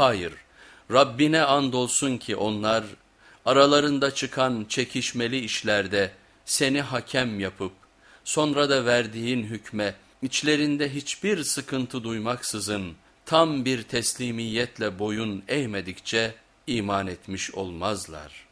Hayır, Rabbine andolsun ki onlar aralarında çıkan çekişmeli işlerde seni hakem yapıp sonra da verdiğin hükme içlerinde hiçbir sıkıntı duymaksızın tam bir teslimiyetle boyun eğmedikçe iman etmiş olmazlar.''